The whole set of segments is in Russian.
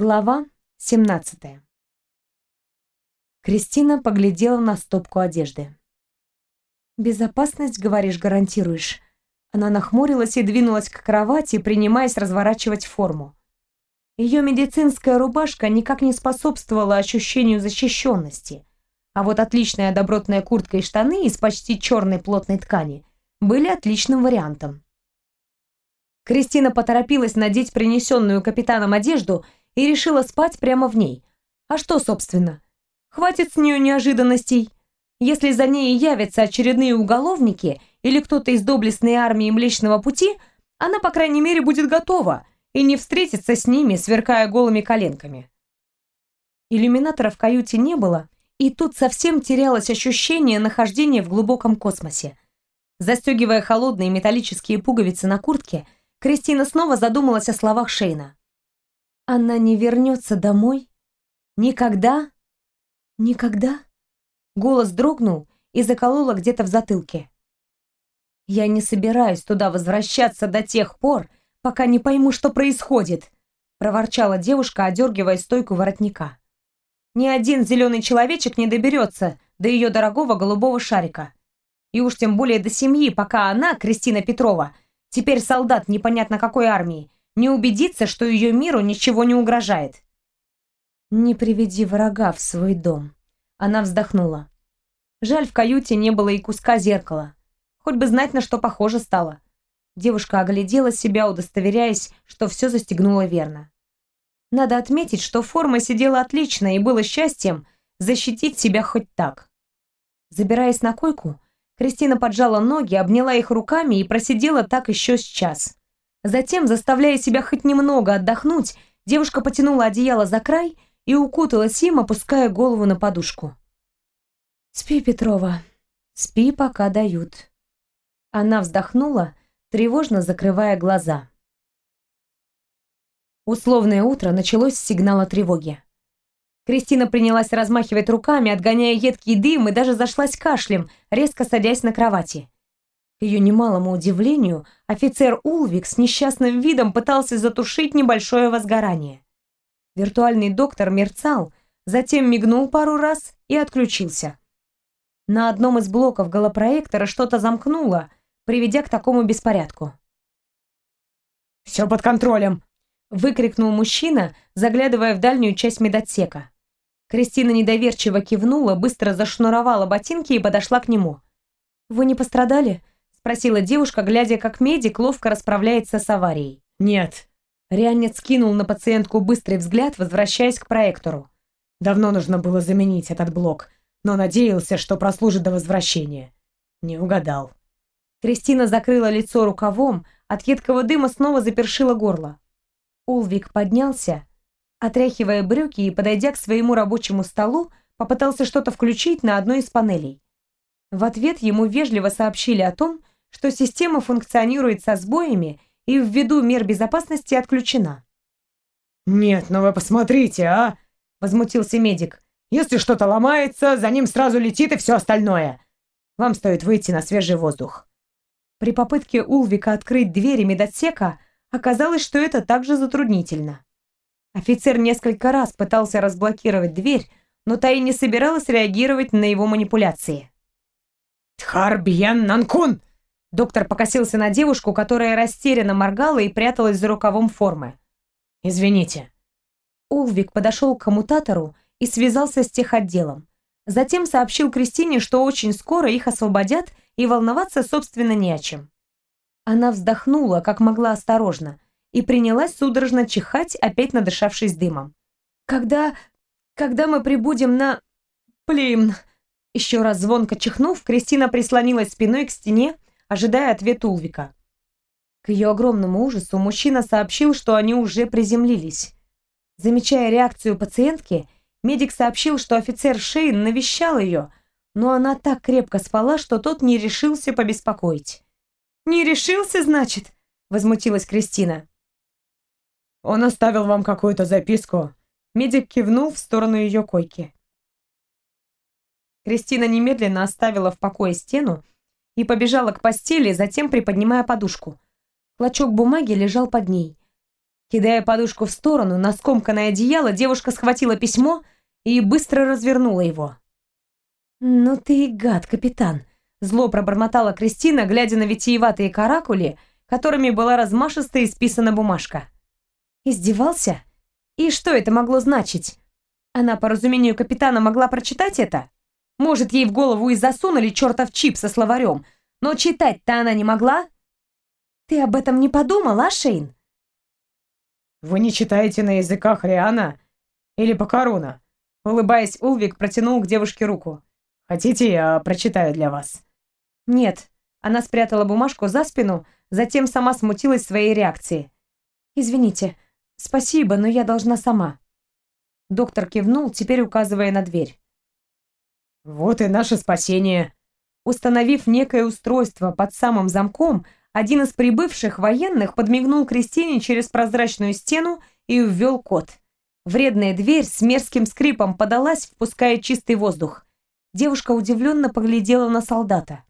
Глава 17 Кристина поглядела на стопку одежды. «Безопасность, говоришь, гарантируешь?» Она нахмурилась и двинулась к кровати, принимаясь разворачивать форму. Ее медицинская рубашка никак не способствовала ощущению защищенности, а вот отличная добротная куртка и штаны из почти черной плотной ткани были отличным вариантом. Кристина поторопилась надеть принесенную капитаном одежду и решила спать прямо в ней. А что, собственно? Хватит с нее неожиданностей. Если за ней явятся очередные уголовники или кто-то из доблестной армии Млечного Пути, она, по крайней мере, будет готова и не встретится с ними, сверкая голыми коленками. Иллюминатора в каюте не было, и тут совсем терялось ощущение нахождения в глубоком космосе. Застегивая холодные металлические пуговицы на куртке, Кристина снова задумалась о словах Шейна. Она не вернется домой? Никогда? Никогда? Голос дрогнул и заколола где-то в затылке. Я не собираюсь туда возвращаться до тех пор, пока не пойму, что происходит, проворчала девушка, одергивая стойку воротника. Ни один зеленый человечек не доберется до ее дорогого голубого шарика. И уж тем более до семьи, пока она, Кристина Петрова, теперь солдат непонятно какой армии, не убедиться, что ее миру ничего не угрожает. «Не приведи врага в свой дом», — она вздохнула. Жаль, в каюте не было и куска зеркала. Хоть бы знать, на что похоже стало. Девушка оглядела себя, удостоверяясь, что все застегнула верно. Надо отметить, что форма сидела отлично и было счастьем защитить себя хоть так. Забираясь на койку, Кристина поджала ноги, обняла их руками и просидела так еще с час. Затем, заставляя себя хоть немного отдохнуть, девушка потянула одеяло за край и укуталась им, опуская голову на подушку. «Спи, Петрова, спи, пока дают». Она вздохнула, тревожно закрывая глаза. Условное утро началось с сигнала тревоги. Кристина принялась размахивать руками, отгоняя едкий дым и даже зашлась кашлем, резко садясь на кровати. Ее немалому удивлению, офицер Улвик с несчастным видом пытался затушить небольшое возгорание. Виртуальный доктор мерцал, затем мигнул пару раз и отключился. На одном из блоков голопроектора что-то замкнуло, приведя к такому беспорядку. «Все под контролем!» — выкрикнул мужчина, заглядывая в дальнюю часть медотсека. Кристина недоверчиво кивнула, быстро зашнуровала ботинки и подошла к нему. «Вы не пострадали?» Спросила девушка, глядя, как медик ловко расправляется с аварией. «Нет». Рианец кинул на пациентку быстрый взгляд, возвращаясь к проектору. «Давно нужно было заменить этот блок, но надеялся, что прослужит до возвращения. Не угадал». Кристина закрыла лицо рукавом, от едкого дыма снова запершило горло. Улвик поднялся, отряхивая брюки и, подойдя к своему рабочему столу, попытался что-то включить на одной из панелей. В ответ ему вежливо сообщили о том, что система функционирует со сбоями и ввиду мер безопасности отключена. «Нет, ну вы посмотрите, а!» — возмутился медик. «Если что-то ломается, за ним сразу летит и все остальное. Вам стоит выйти на свежий воздух». При попытке Улвика открыть двери медотсека оказалось, что это также затруднительно. Офицер несколько раз пытался разблокировать дверь, но та и не собиралась реагировать на его манипуляции. «Тхарбьян Нанкун!» Доктор покосился на девушку, которая растерянно моргала и пряталась за рукавом формы. «Извините». Улвик подошел к коммутатору и связался с техотделом. Затем сообщил Кристине, что очень скоро их освободят и волноваться, собственно, не о чем. Она вздохнула, как могла осторожно, и принялась судорожно чихать, опять надышавшись дымом. «Когда... когда мы прибудем на... Плим...» Еще раз звонко чихнув, Кристина прислонилась спиной к стене, ожидая ответ Улвика. К ее огромному ужасу мужчина сообщил, что они уже приземлились. Замечая реакцию пациентки, медик сообщил, что офицер Шейн навещал ее, но она так крепко спала, что тот не решился побеспокоить. «Не решился, значит?» — возмутилась Кристина. «Он оставил вам какую-то записку?» Медик кивнул в сторону ее койки. Кристина немедленно оставила в покое стену и побежала к постели, затем приподнимая подушку. Клочок бумаги лежал под ней. Кидая подушку в сторону, на скомканное одеяло, девушка схватила письмо и быстро развернула его. «Ну ты и гад, капитан!» Зло пробормотала Кристина, глядя на витиеватые каракули, которыми была размашисто исписана бумажка. «Издевался? И что это могло значить? Она, по разумению капитана, могла прочитать это? Может, ей в голову и засунули чертов чип со словарем, но читать-то она не могла? Ты об этом не подумал, а, Шейн?» «Вы не читаете на языках Риана или Покаруна?» Улыбаясь, Улвик протянул к девушке руку. «Хотите, я прочитаю для вас?» «Нет». Она спрятала бумажку за спину, затем сама смутилась своей реакции. «Извините. Спасибо, но я должна сама». Доктор кивнул, теперь указывая на дверь. «Вот и наше спасение». Установив некое устройство под самым замком, один из прибывших военных подмигнул Кристине через прозрачную стену и ввел код. Вредная дверь с мерзким скрипом подалась, впуская чистый воздух. Девушка удивленно поглядела на солдата.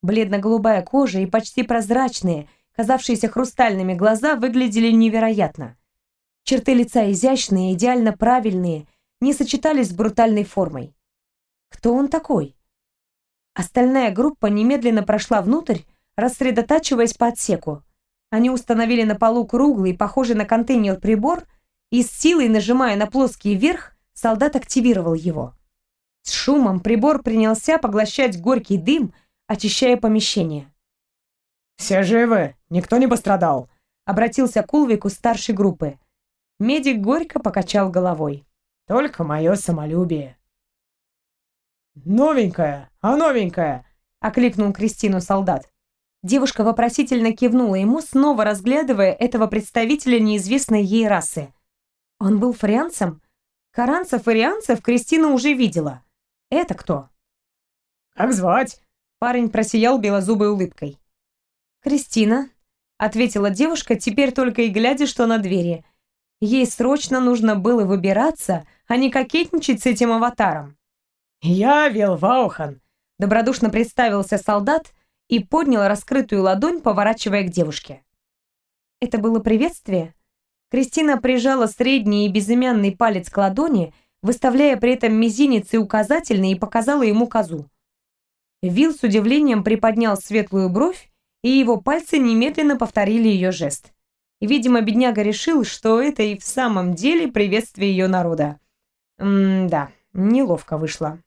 Бледно-голубая кожа и почти прозрачные, казавшиеся хрустальными глаза выглядели невероятно. Черты лица изящные, идеально правильные, не сочетались с брутальной формой. Кто он такой? Остальная группа немедленно прошла внутрь, рассредотачиваясь по отсеку. Они установили на полу круглый, похожий на контейнер прибор, и с силой нажимая на плоский верх, солдат активировал его. С шумом прибор принялся поглощать горький дым, очищая помещение. «Все живы? Никто не пострадал?» Обратился к Улвику старшей группы. Медик горько покачал головой. «Только мое самолюбие». «Новенькая, а новенькая!» — окликнул Кристину солдат. Девушка вопросительно кивнула ему, снова разглядывая этого представителя неизвестной ей расы. Он был фрианцем? Каранцев и рианцев Кристина уже видела. Это кто? «Как звать?» Парень просиял белозубой улыбкой. «Кристина», — ответила девушка, теперь только и глядя, что на двери. Ей срочно нужно было выбираться, а не кокетничать с этим аватаром. «Я Вилваухан», — добродушно представился солдат, и поднял раскрытую ладонь, поворачивая к девушке. Это было приветствие? Кристина прижала средний и безымянный палец к ладони, выставляя при этом мизинец и указательный, и показала ему козу. Вил с удивлением приподнял светлую бровь, и его пальцы немедленно повторили ее жест. Видимо, бедняга решил, что это и в самом деле приветствие ее народа. М-да, неловко вышло.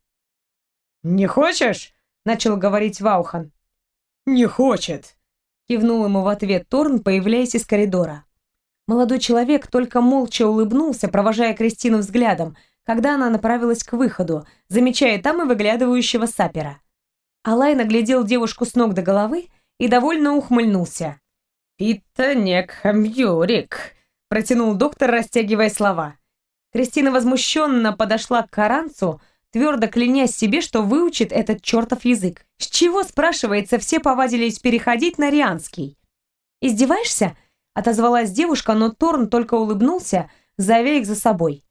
«Не хочешь?» — начал говорить Ваухан. «Не хочет», — кивнул ему в ответ Торн, появляясь из коридора. Молодой человек только молча улыбнулся, провожая Кристину взглядом, когда она направилась к выходу, замечая там и выглядывающего сапера. Алай наглядел девушку с ног до головы и довольно ухмыльнулся. «Пита некхам Юрик», — протянул доктор, растягивая слова. Кристина возмущенно подошла к Каранцу, твердо клянясь себе, что выучит этот чертов язык. С чего, спрашивается, все повадились переходить на рианский? «Издеваешься?» — отозвалась девушка, но Торн только улыбнулся, зовя их за собой.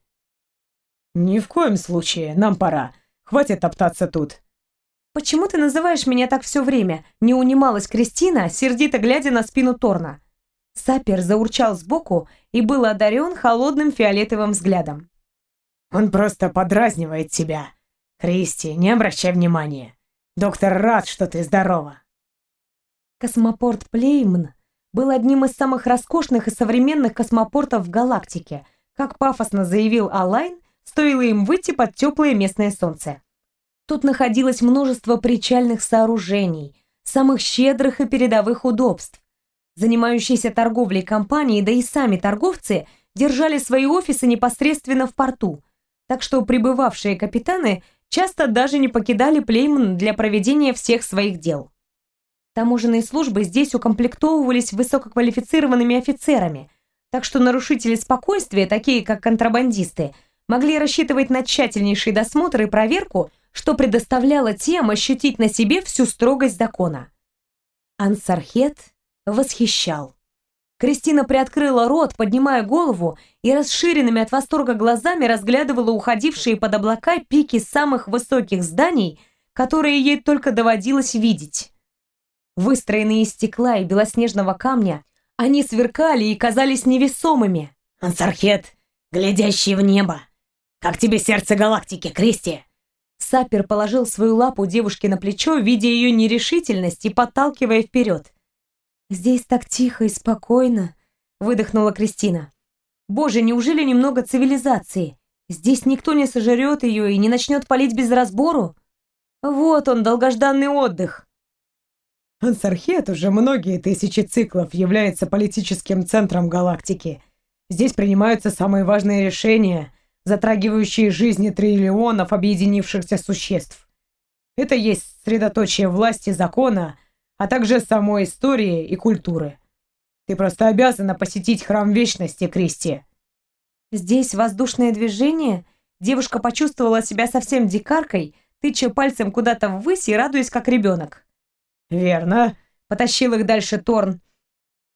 «Ни в коем случае, нам пора. Хватит топтаться тут». «Почему ты называешь меня так все время?» — не унималась Кристина, сердито глядя на спину Торна. Сапер заурчал сбоку и был одарен холодным фиолетовым взглядом. Он просто подразнивает тебя. Кристи, не обращай внимания. Доктор рад, что ты здорова. Космопорт Плеймн был одним из самых роскошных и современных космопортов в галактике, как пафосно заявил Алайн, стоило им выйти под теплое местное солнце. Тут находилось множество причальных сооружений, самых щедрых и передовых удобств. Занимающиеся торговлей компании, да и сами торговцы держали свои офисы непосредственно в порту – так что прибывавшие капитаны часто даже не покидали Плейман для проведения всех своих дел. Таможенные службы здесь укомплектовывались высококвалифицированными офицерами, так что нарушители спокойствия, такие как контрабандисты, могли рассчитывать на тщательнейший досмотр и проверку, что предоставляло тем ощутить на себе всю строгость закона. Ансархет восхищал. Кристина приоткрыла рот, поднимая голову, и расширенными от восторга глазами разглядывала уходившие под облака пики самых высоких зданий, которые ей только доводилось видеть. Выстроенные из стекла и белоснежного камня, Они сверкали и казались невесомыми. «Ансархет, глядящий в небо! Как тебе сердце галактики, Кристи?» Сапер положил свою лапу девушке на плечо, видя ее нерешительность и подталкивая вперед. «Здесь так тихо и спокойно», — выдохнула Кристина. «Боже, неужели немного цивилизации? Здесь никто не сожрет ее и не начнет палить без разбору? Вот он, долгожданный отдых». Ансархет уже многие тысячи циклов является политическим центром галактики. Здесь принимаются самые важные решения, затрагивающие жизни триллионов объединившихся существ. Это есть средоточие власти, закона, а также самой истории и культуры. Ты просто обязана посетить Храм Вечности, Кристи. Здесь воздушное движение. Девушка почувствовала себя совсем дикаркой, тыча пальцем куда-то ввысь и радуясь, как ребенок. «Верно», — потащил их дальше Торн.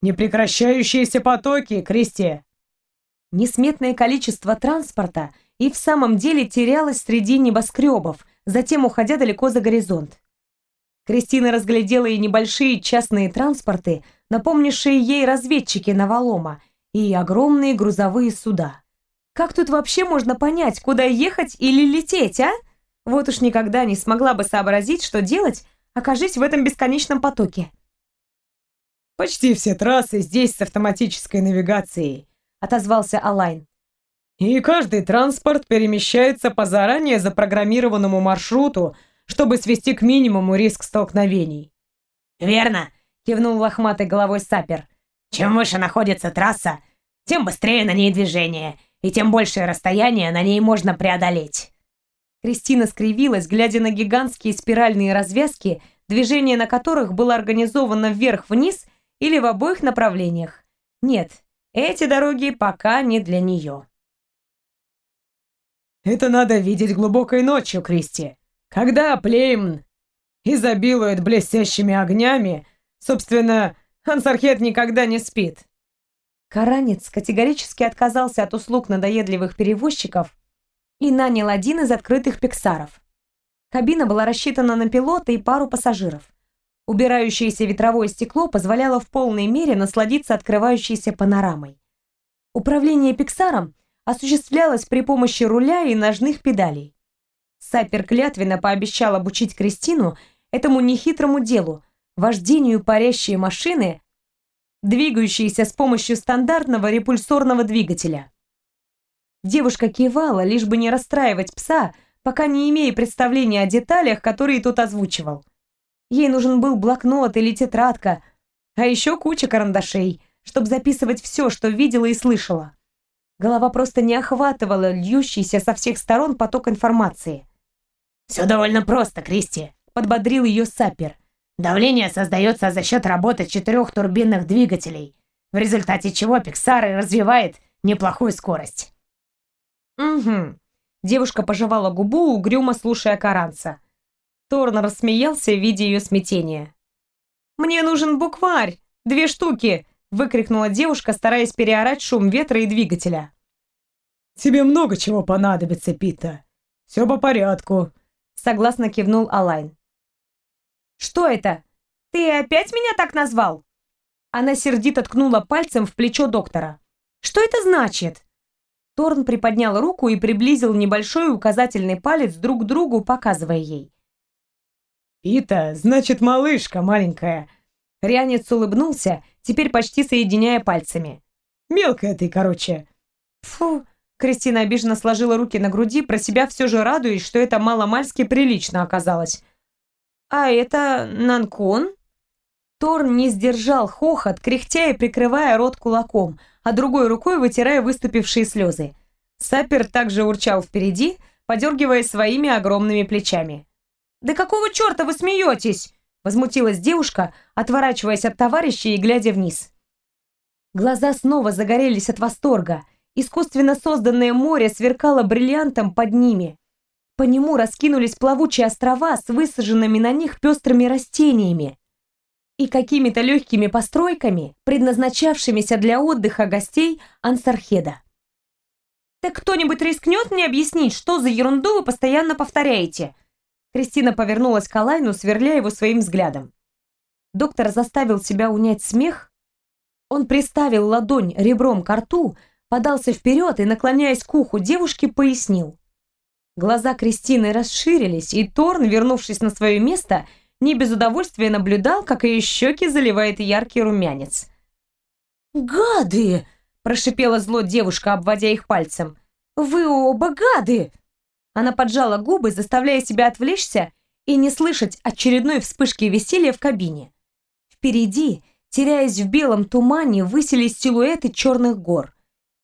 «Непрекращающиеся потоки, Кристи!» Несметное количество транспорта и в самом деле терялось среди небоскребов, затем уходя далеко за горизонт. Кристина разглядела и небольшие частные транспорты, напомнившие ей разведчики Навалома, и огромные грузовые суда. Как тут вообще можно понять, куда ехать или лететь, а? Вот уж никогда не смогла бы сообразить, что делать, окажись в этом бесконечном потоке. «Почти все трассы здесь с автоматической навигацией», — отозвался Алайн. «И каждый транспорт перемещается по заранее запрограммированному маршруту, чтобы свести к минимуму риск столкновений». «Верно», — кивнул лохматой головой Сапер. «Чем выше находится трасса, тем быстрее на ней движение, и тем большее расстояние на ней можно преодолеть». Кристина скривилась, глядя на гигантские спиральные развязки, движение на которых было организовано вверх-вниз или в обоих направлениях. Нет, эти дороги пока не для нее. «Это надо видеть глубокой ночью, Кристи. Когда Плеймн изобилует блестящими огнями, собственно, Ансархет никогда не спит». Каранец категорически отказался от услуг надоедливых перевозчиков и нанял один из открытых пиксаров. Кабина была рассчитана на пилота и пару пассажиров. Убирающееся ветровое стекло позволяло в полной мере насладиться открывающейся панорамой. Управление пиксаром осуществлялось при помощи руля и ножных педалей. Сапер клятвенно пообещал обучить Кристину этому нехитрому делу, вождению парящей машины, двигающейся с помощью стандартного репульсорного двигателя. Девушка кивала, лишь бы не расстраивать пса, пока не имея представления о деталях, которые тот озвучивал. Ей нужен был блокнот или тетрадка, а еще куча карандашей, чтобы записывать все, что видела и слышала. Голова просто не охватывала льющийся со всех сторон поток информации. «Все довольно просто, Кристи», — подбодрил ее Сапер. «Давление создается за счет работы четырех турбинных двигателей, в результате чего Пиксар развивает неплохую скорость. «Угу». Девушка пожевала губу, угрюмо слушая Каранца. Торн рассмеялся, видя ее смятение. «Мне нужен букварь! Две штуки!» выкрикнула девушка, стараясь переорать шум ветра и двигателя. «Тебе много чего понадобится, Пита. Все по порядку», согласно кивнул Алайн. «Что это? Ты опять меня так назвал?» Она сердито ткнула пальцем в плечо доктора. «Что это значит?» Торн приподнял руку и приблизил небольшой указательный палец друг к другу, показывая ей. «Ита, значит, малышка маленькая». Рянец улыбнулся, теперь почти соединяя пальцами. «Мелкая ты, короче». «Фу!» Кристина обиженно сложила руки на груди, про себя все же радуясь, что это маломальски прилично оказалось. «А это Нанкон?» Торн не сдержал хохот, кряхтя и прикрывая рот кулаком, а другой рукой вытирая выступившие слезы. Сапер также урчал впереди, подергивая своими огромными плечами. «Да какого черта вы смеетесь?» Возмутилась девушка, отворачиваясь от товарища и глядя вниз. Глаза снова загорелись от восторга. Искусственно созданное море сверкало бриллиантом под ними. По нему раскинулись плавучие острова с высаженными на них пестрыми растениями и какими-то легкими постройками, предназначавшимися для отдыха гостей Ансархеда. «Так кто-нибудь рискнет мне объяснить, что за ерунду вы постоянно повторяете?» Кристина повернулась к Алайну, сверля его своим взглядом. Доктор заставил себя унять смех. Он приставил ладонь ребром к рту, подался вперед и, наклоняясь к уху девушки, пояснил. Глаза Кристины расширились, и Торн, вернувшись на свое место, не без удовольствия наблюдал, как ее щеки заливает яркий румянец. «Гады!» – прошипела зло девушка, обводя их пальцем. «Вы оба гады!» Она поджала губы, заставляя себя отвлечься и не слышать очередной вспышки веселья в кабине. Впереди, теряясь в белом тумане, высились силуэты черных гор.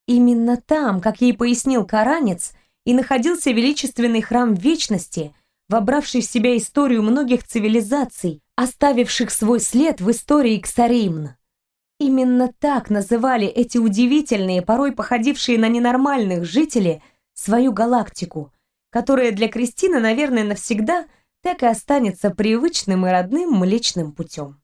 Именно там, как ей пояснил Каранец, и находился величественный храм Вечности, вобравший в себя историю многих цивилизаций, оставивших свой след в истории Ксаримн. Именно так называли эти удивительные, порой походившие на ненормальных жители, свою галактику, которая для Кристины, наверное, навсегда так и останется привычным и родным Млечным путем.